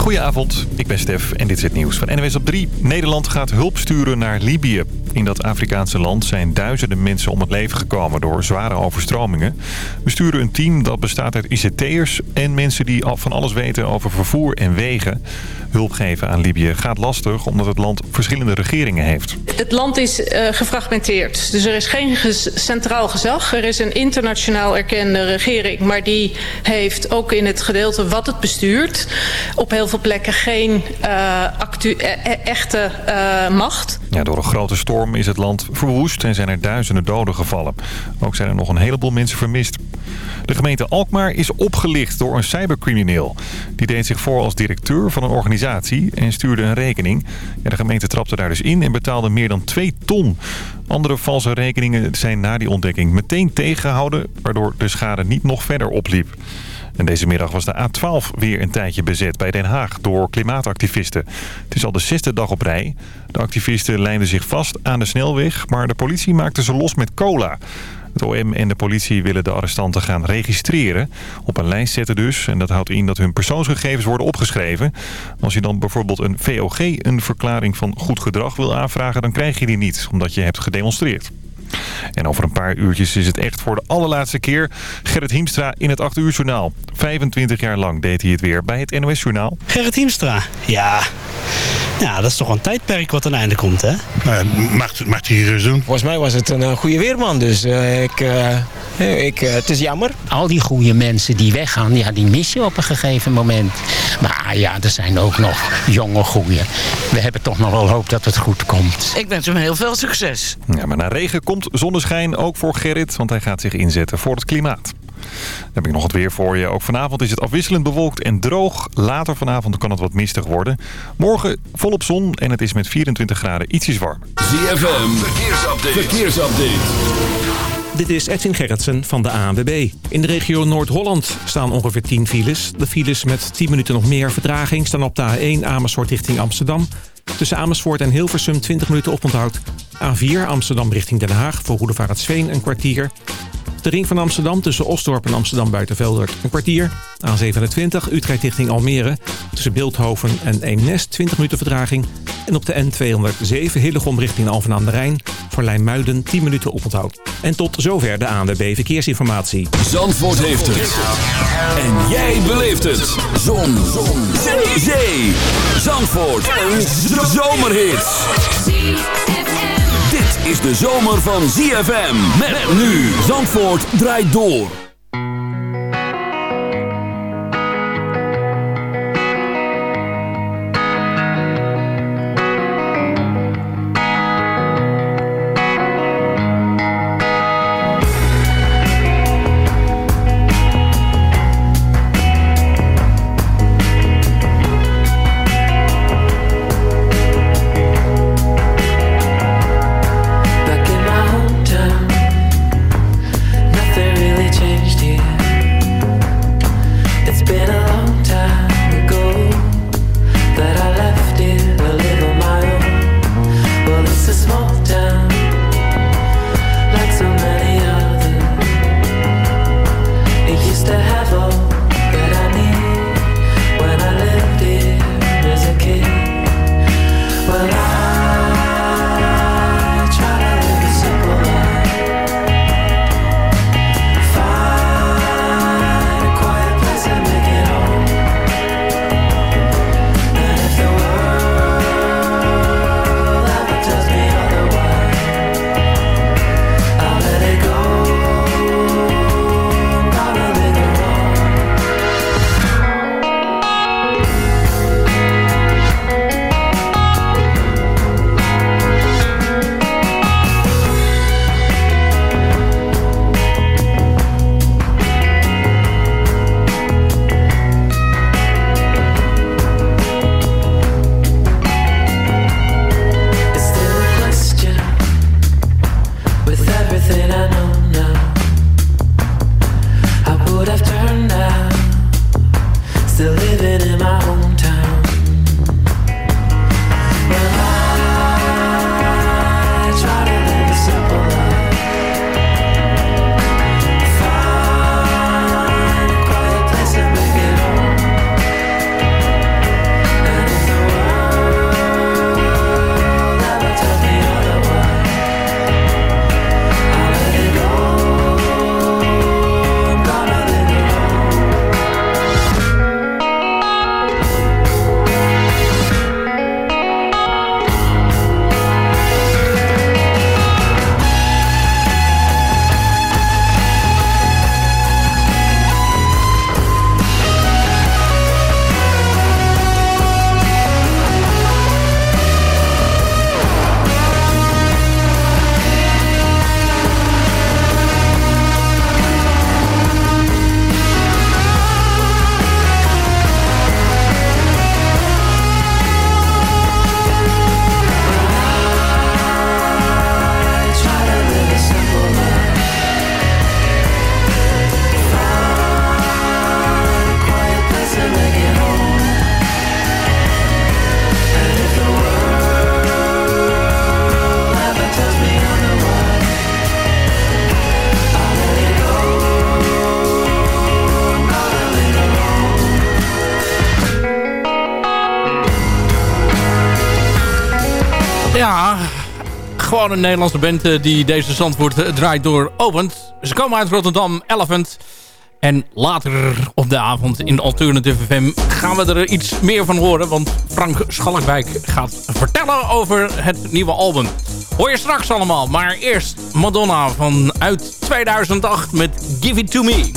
Goedenavond, ik ben Stef en dit is het nieuws van NWS op 3. Nederland gaat hulp sturen naar Libië. In dat Afrikaanse land zijn duizenden mensen om het leven gekomen door zware overstromingen. We sturen een team dat bestaat uit ICT'ers en mensen die van alles weten over vervoer en wegen. Hulp geven aan Libië gaat lastig omdat het land verschillende regeringen heeft. Het land is uh, gefragmenteerd, dus er is geen centraal gezag. Er is een internationaal erkende regering, maar die heeft ook in het gedeelte wat het bestuurt... op heel veel plekken geen uh, actu e echte uh, macht. Ja, door een grote storm is het land verwoest en zijn er duizenden doden gevallen. Ook zijn er nog een heleboel mensen vermist. De gemeente Alkmaar is opgelicht door een cybercrimineel. Die deed zich voor als directeur van een organisatie en stuurde een rekening. Ja, de gemeente trapte daar dus in en betaalde meer dan 2 ton. Andere valse rekeningen zijn na die ontdekking meteen tegengehouden... waardoor de schade niet nog verder opliep. En deze middag was de A12 weer een tijdje bezet bij Den Haag door klimaatactivisten. Het is al de zesde dag op rij. De activisten lijnden zich vast aan de snelweg, maar de politie maakte ze los met cola. Het OM en de politie willen de arrestanten gaan registreren. Op een lijst zetten dus. En dat houdt in dat hun persoonsgegevens worden opgeschreven. Als je dan bijvoorbeeld een VOG, een verklaring van goed gedrag wil aanvragen... dan krijg je die niet, omdat je hebt gedemonstreerd. En over een paar uurtjes is het echt voor de allerlaatste keer Gerrit Hiemstra in het 8 uur journaal. 25 jaar lang deed hij het weer bij het NOS journaal. Gerrit Hiemstra, ja. Ja, dat is toch een tijdperk wat ten einde komt, hè? Nou, mag, mag hij hier eens doen? Volgens mij was het een uh, goede weerman, dus uh, ik, uh, ik, het is jammer. Al die goede mensen die weggaan, ja, die mis je op een gegeven moment. Maar ja, er zijn ook nog jonge goeie. We hebben toch nog wel hoop dat het goed komt. Ik wens hem heel veel succes. Ja, maar na regen komt zonneschijn ook voor Gerrit, want hij gaat zich inzetten voor het klimaat. Dan heb ik nog het weer voor je. Ook vanavond is het afwisselend bewolkt en droog. Later vanavond kan het wat mistig worden. Morgen volop zon en het is met 24 graden ietsjes warmer. ZFM, verkeersupdate. verkeersupdate. Dit is Edwin Gerritsen van de ANWB. In de regio Noord-Holland staan ongeveer 10 files. De files met 10 minuten nog meer vertraging staan op de A1 Amersfoort richting Amsterdam. Tussen Amersfoort en Hilversum 20 minuten oponthoud. A4 Amsterdam richting Den Haag voor Goedevaartsveen een kwartier. De ring van Amsterdam tussen Osdorp en Amsterdam Buitenveldert een kwartier. A27 Utrecht richting Almere tussen Beeldhoven en Eemnes 20 minuten vertraging. En op de N207 Hillegom richting Alphen aan de Rijn voor Lijnmuiden 10 minuten oponthoud. En tot zover de ANWB Verkeersinformatie. Zandvoort heeft het. En jij beleeft het. Zon. Zon. Zee. Zandvoort. Een zomerhit is de zomer van ZFM. Met nu Zandvoort draait door. Een Nederlandse band eh, die deze Zandvoort eh, draait door opent. Ze komen uit Rotterdam, Elephant. En later op de avond in Alternative FM gaan we er iets meer van horen. Want Frank Schalkwijk gaat vertellen over het nieuwe album. Hoor je straks allemaal. Maar eerst Madonna van uit 2008 met Give It To Me.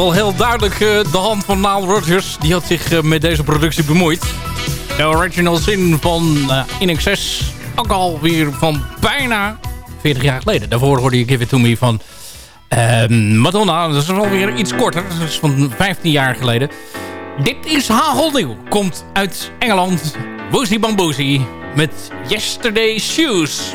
wel heel duidelijk eh, de hand van Naal Rogers. Die had zich eh, met deze productie bemoeid. De original sin van eh, In Excess. Ook alweer van bijna 40 jaar geleden. Daarvoor hoorde je Give It To Me van ehm, Madonna. Dat is wel weer iets korter. Dat is van 15 jaar geleden. Dit is hagelnieuw. Komt uit Engeland. Woozy Bamboozy met Yesterday Shoes.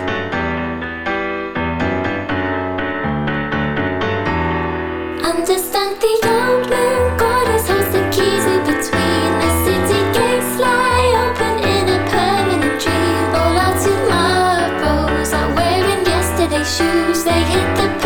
they hit the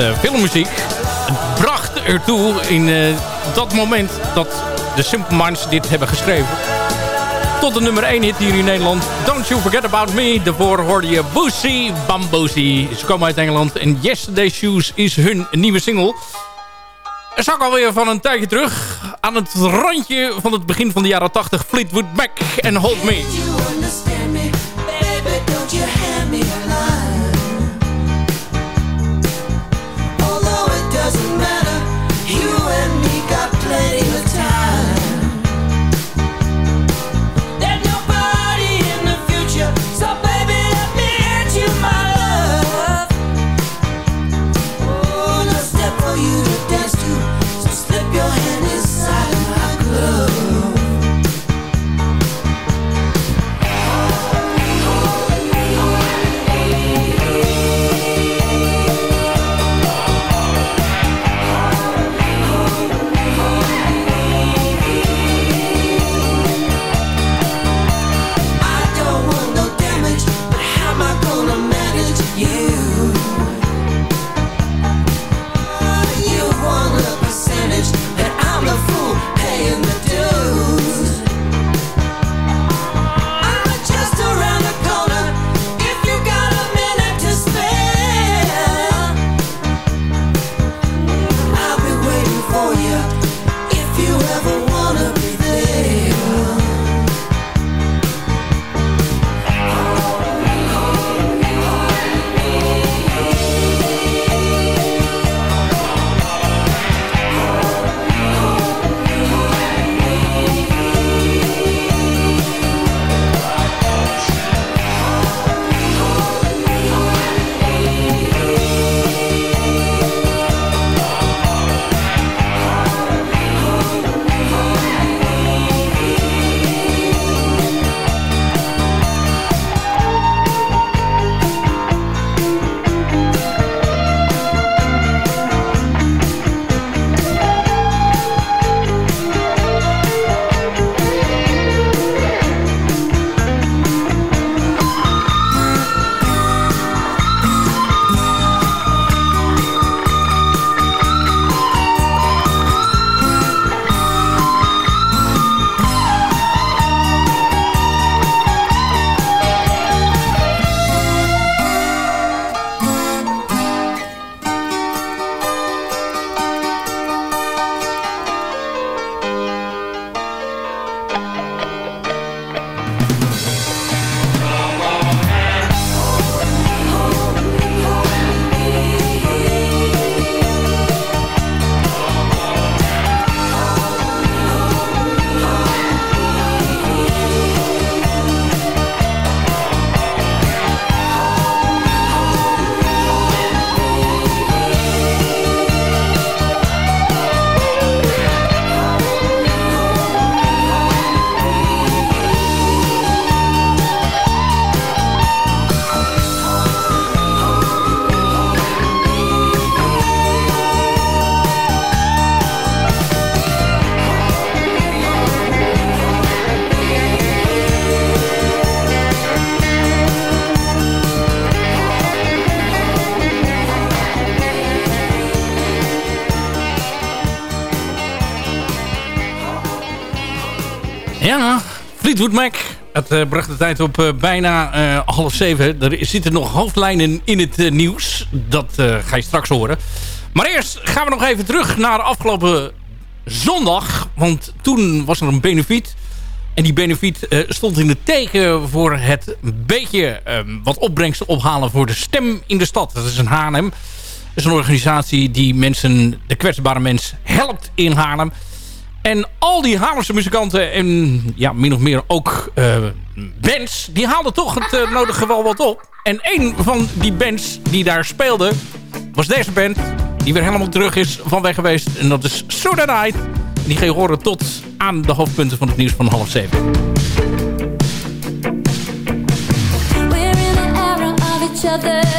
filmmuziek. Een pracht ertoe in eh, dat moment dat de Simple Minds dit hebben geschreven. Tot de nummer 1 hit hier in Nederland. Don't You Forget About Me. Daarvoor hoorde je Boosie Bambosi. Ze komen uit Engeland en Yesterday Shoes is hun nieuwe single. Er zag alweer van een tijdje terug. Aan het randje van het begin van de jaren 80. Fleetwood Mac en Hold Me. Fleetwood Mac. Het eh, bracht de tijd op eh, bijna eh, half zeven. Er zitten nog hoofdlijnen in het nieuws. Dat ga je straks horen. Maar eerst gaan we nog even terug naar afgelopen zondag. Want toen was er een benefiet. En die benefiet stond in het teken voor het beetje eh, wat opbrengsten ophalen voor de stem in de stad. Dat is een Haarlem. Dat is een organisatie die mensen, de kwetsbare mens helpt in Haarlem. En al die Haarlemse muzikanten en ja, min of meer ook eh, bands... die haalden toch het eh, nodige wel wat op. En een van die bands die daar speelde was deze band... die weer helemaal terug is van weg geweest. En dat is Soda Night. Die je horen tot aan de hoofdpunten van het nieuws van half zeven. In the era of each other.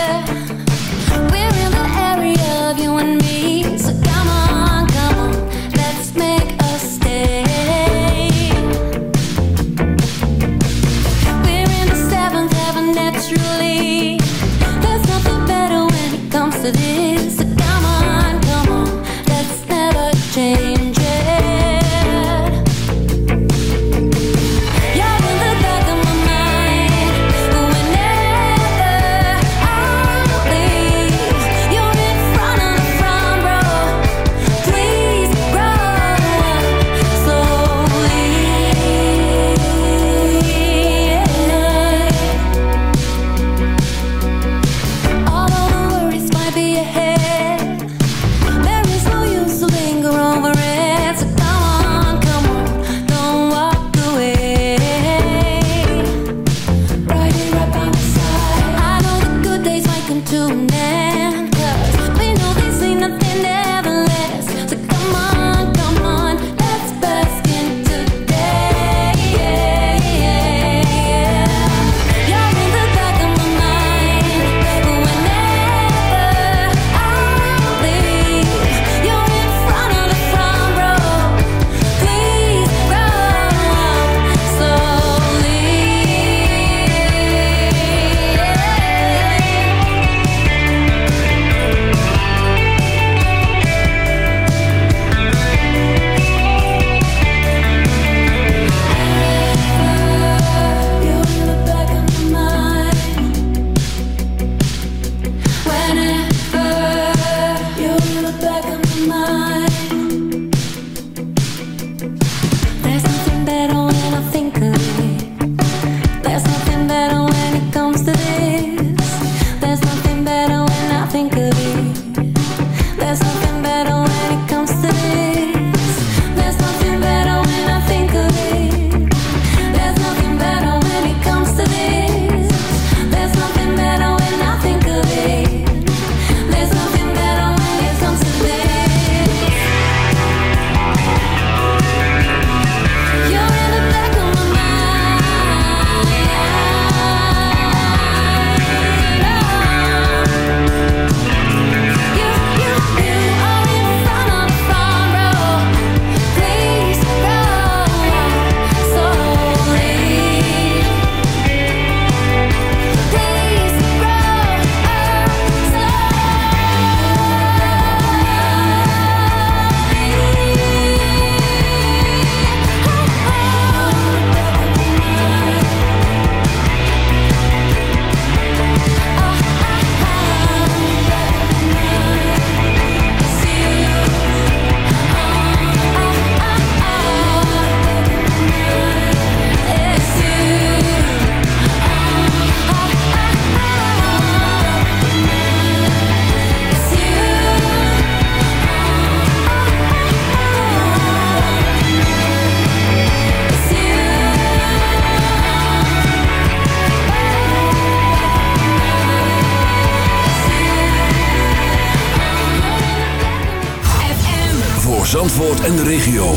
En de regio.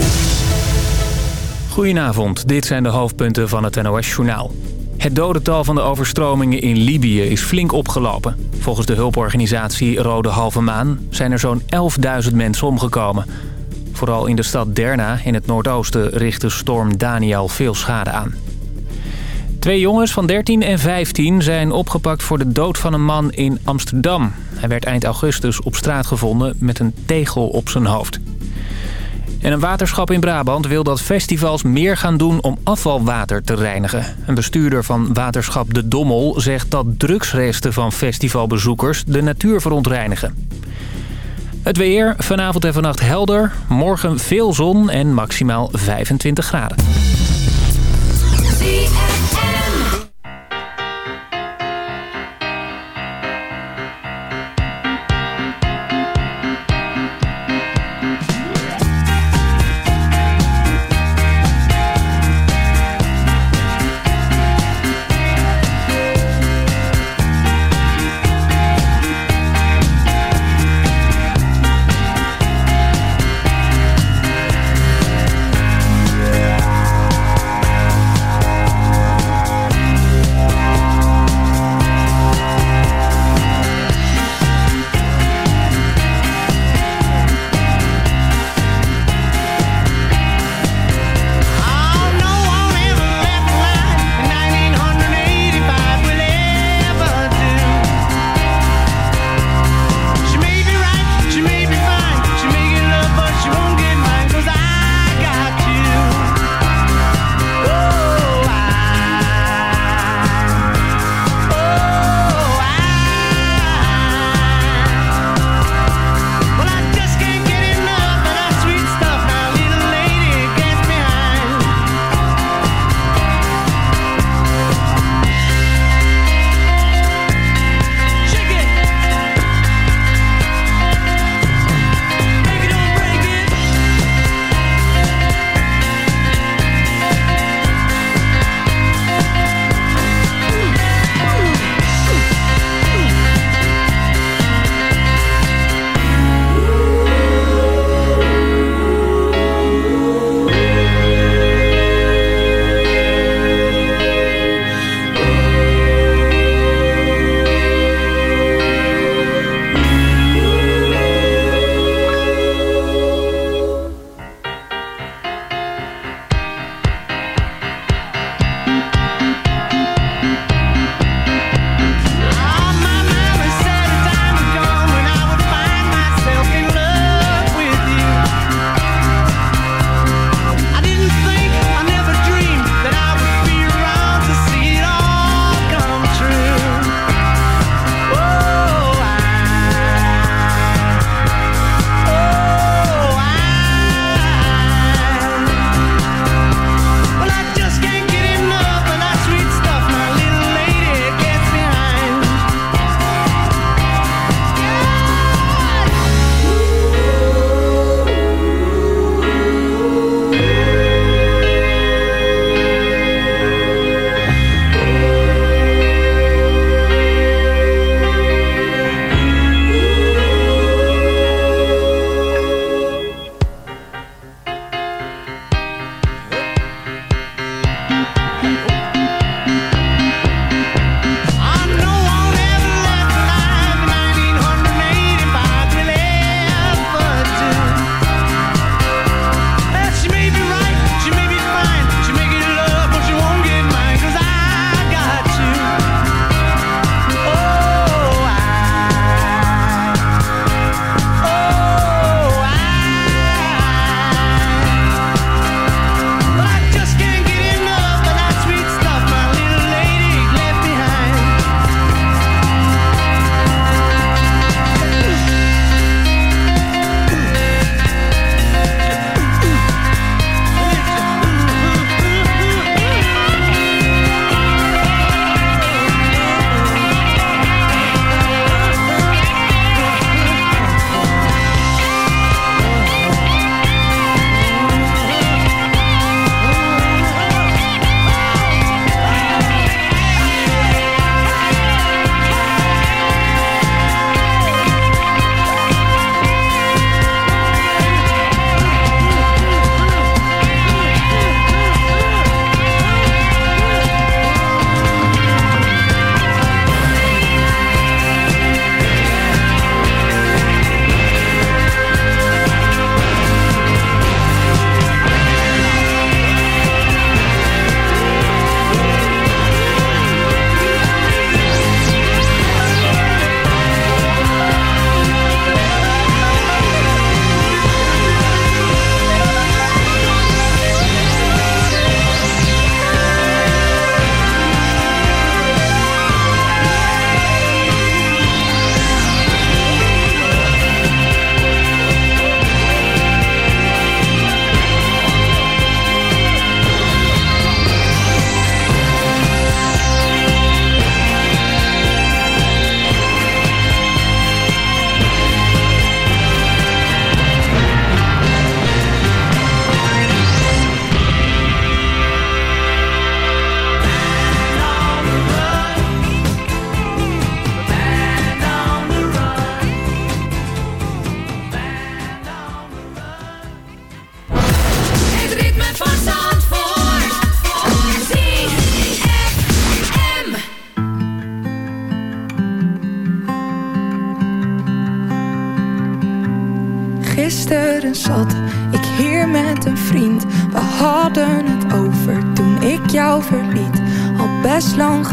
Goedenavond, dit zijn de hoofdpunten van het NOS-journaal. Het dodental van de overstromingen in Libië is flink opgelopen. Volgens de hulporganisatie Rode Halve Maan zijn er zo'n 11.000 mensen omgekomen. Vooral in de stad Derna in het noordoosten richtte storm Daniel veel schade aan. Twee jongens van 13 en 15 zijn opgepakt voor de dood van een man in Amsterdam. Hij werd eind augustus op straat gevonden met een tegel op zijn hoofd. En een waterschap in Brabant wil dat festivals meer gaan doen om afvalwater te reinigen. Een bestuurder van waterschap De Dommel zegt dat drugsresten van festivalbezoekers de natuur verontreinigen. Het weer, vanavond en vannacht helder, morgen veel zon en maximaal 25 graden.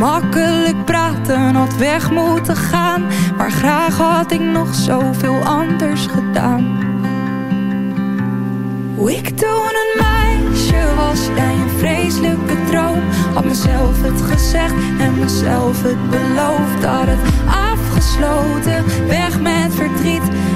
Makkelijk praten, had weg moeten gaan. Maar graag had ik nog zoveel anders gedaan. Hoe ik toen een meisje was, jij een vreselijke droom. Had mezelf het gezegd en mezelf het beloofd. Had het afgesloten, weg met verdriet.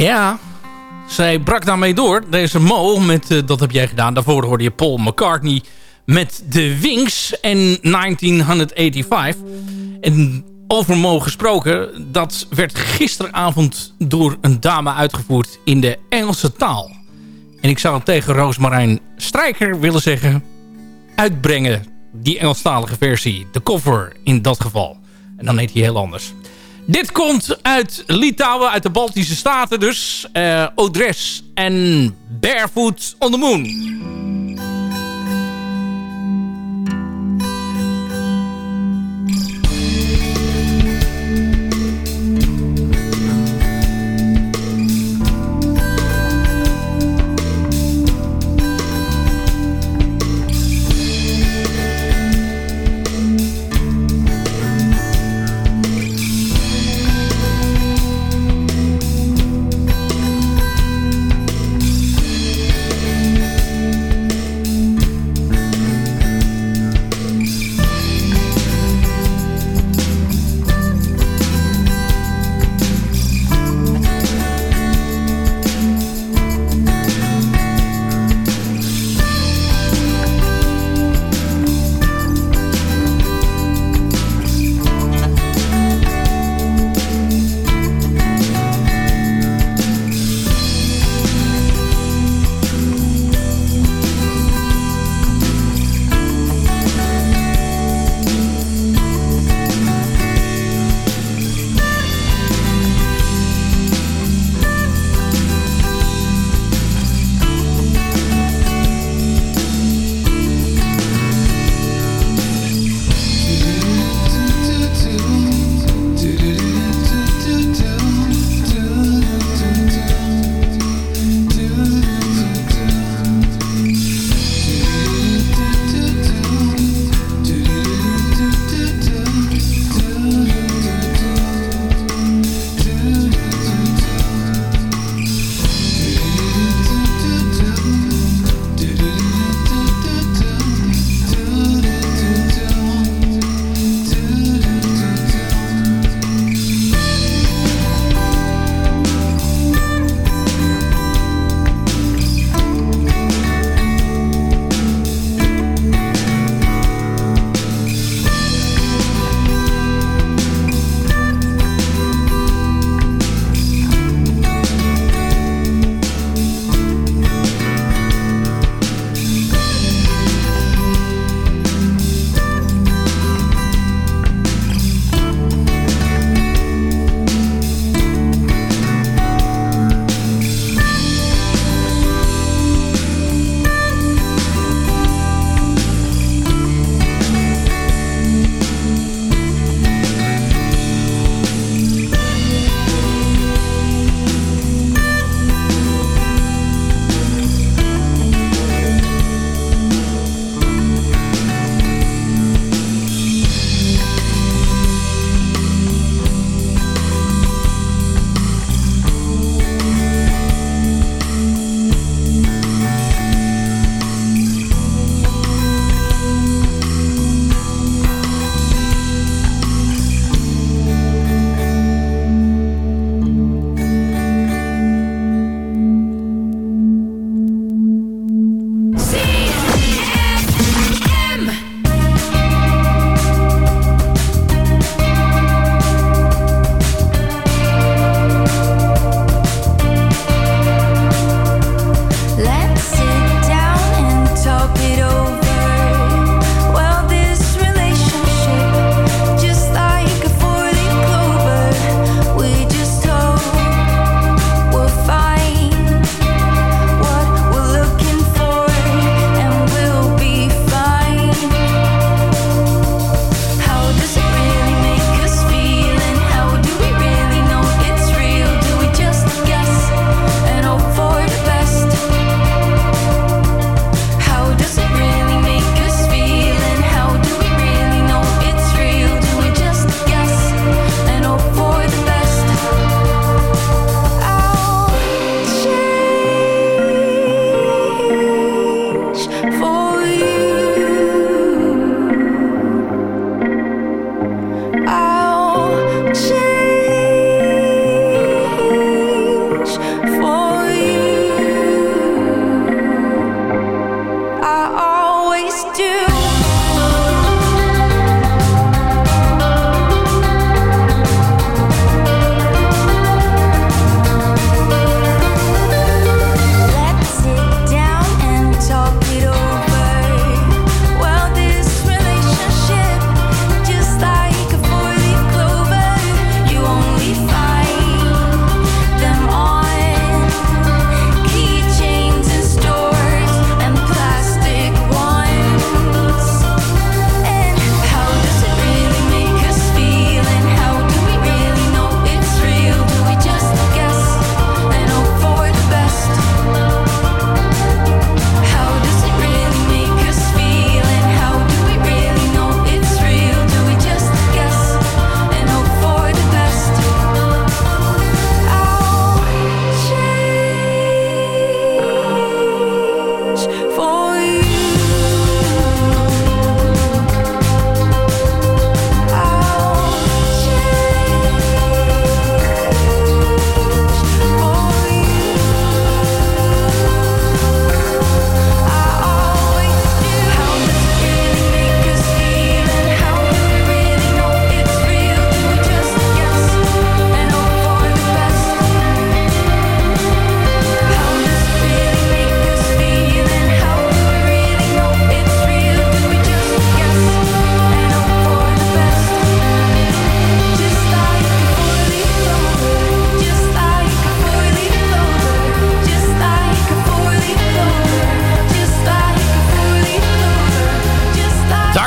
Ja, zij brak daarmee door. Deze Mo, met eh, dat heb jij gedaan. Daarvoor hoorde je Paul McCartney met de Wings en 1985. En over Mo gesproken, dat werd gisteravond door een dame uitgevoerd in de Engelse taal. En ik zou tegen Roosmarijn Strijker willen zeggen... uitbrengen, die Engelstalige versie. De cover in dat geval. En dan heet hij heel anders. Dit komt uit Litouwen, uit de Baltische Staten dus. eh Odres en Barefoot on the Moon.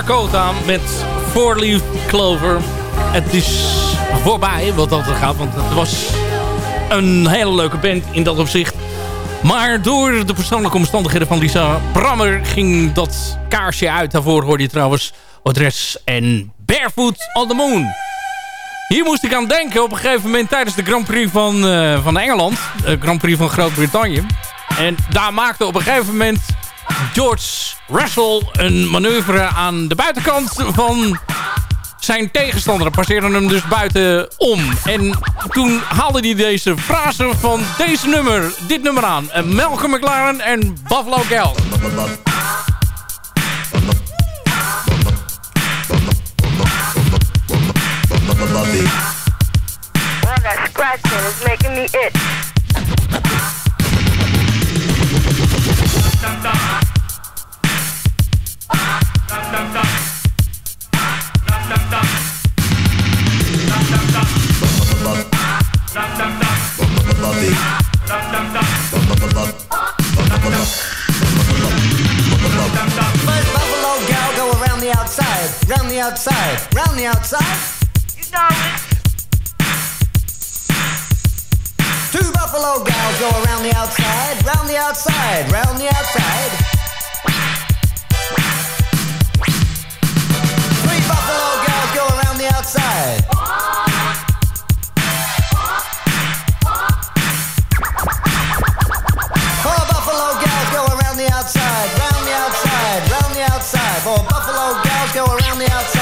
Dakota met Four Leaf Clover. Het is voorbij wat dat gaat, want het was een hele leuke band in dat opzicht. Maar door de persoonlijke omstandigheden van Lisa Brammer ging dat kaarsje uit. Daarvoor hoorde je trouwens Audress en Barefoot on the Moon. Hier moest ik aan denken op een gegeven moment tijdens de Grand Prix van, eh, van Engeland. De Grand Prix van Groot-Brittannië. En daar maakte op een gegeven moment George Russell een manoeuvre aan de buitenkant van zijn tegenstander. Passeerde hem dus buitenom. En toen haalde hij deze frase van deze nummer, dit nummer aan. Eh, Malcolm McLaren en Buffalo Gal. Well, that scratching is making me itch. Buffalo gal go around the outside, round the outside, round the outside. You know it. Two Buffalo go around the outside, round the outside, round the outside. on the.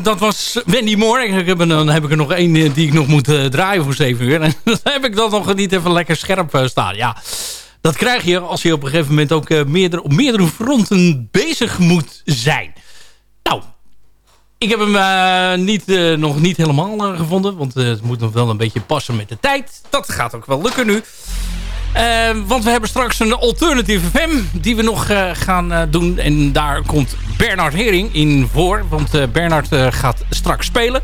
Dat was Wendy Moore. Heb dan heb ik er nog één eh, die ik nog moet eh, draaien voor 7 uur. En dan heb ik dat nog niet even lekker scherp eh, staan. Ja, dat krijg je als je op een gegeven moment ook op meerdere fronten bezig moet zijn. Nou, ik heb hem niet, nog niet helemaal gevonden. Want het moet nog wel een beetje passen met de tijd. Dat gaat ook wel lukken nu. Eh, want we hebben straks een alternative FM die we nog eh, gaan eh, doen. En daar komt Bernard Hering in voor. Want Bernard gaat straks spelen.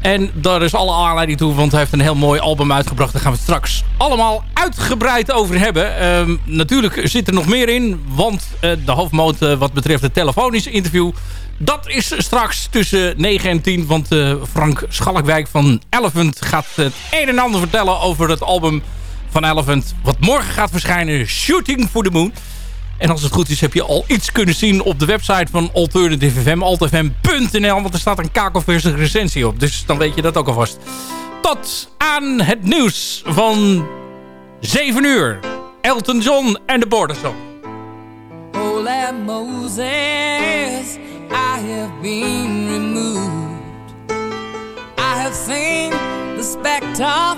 En daar is alle aanleiding toe, want hij heeft een heel mooi album uitgebracht. Daar gaan we het straks allemaal uitgebreid over hebben. Ehm, natuurlijk zit er nog meer in, want de hoofdmoot wat betreft het telefonische interview... dat is straks tussen 9 en 10, want Frank Schalkwijk van Elephant gaat het een en ander vertellen over het album van Elephant... wat morgen gaat verschijnen, Shooting for the Moon... En als het goed is heb je al iets kunnen zien op de website van Alternative FM, altfm.nl, want er staat een kakelverse recensie op. Dus dan weet je dat ook alvast. Tot aan het nieuws van 7 uur. Elton John en de Border Song. Holy Moses, I have been removed. I have seen the spectre,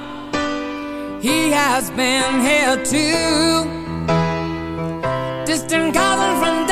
he has been here too. Distant cousin from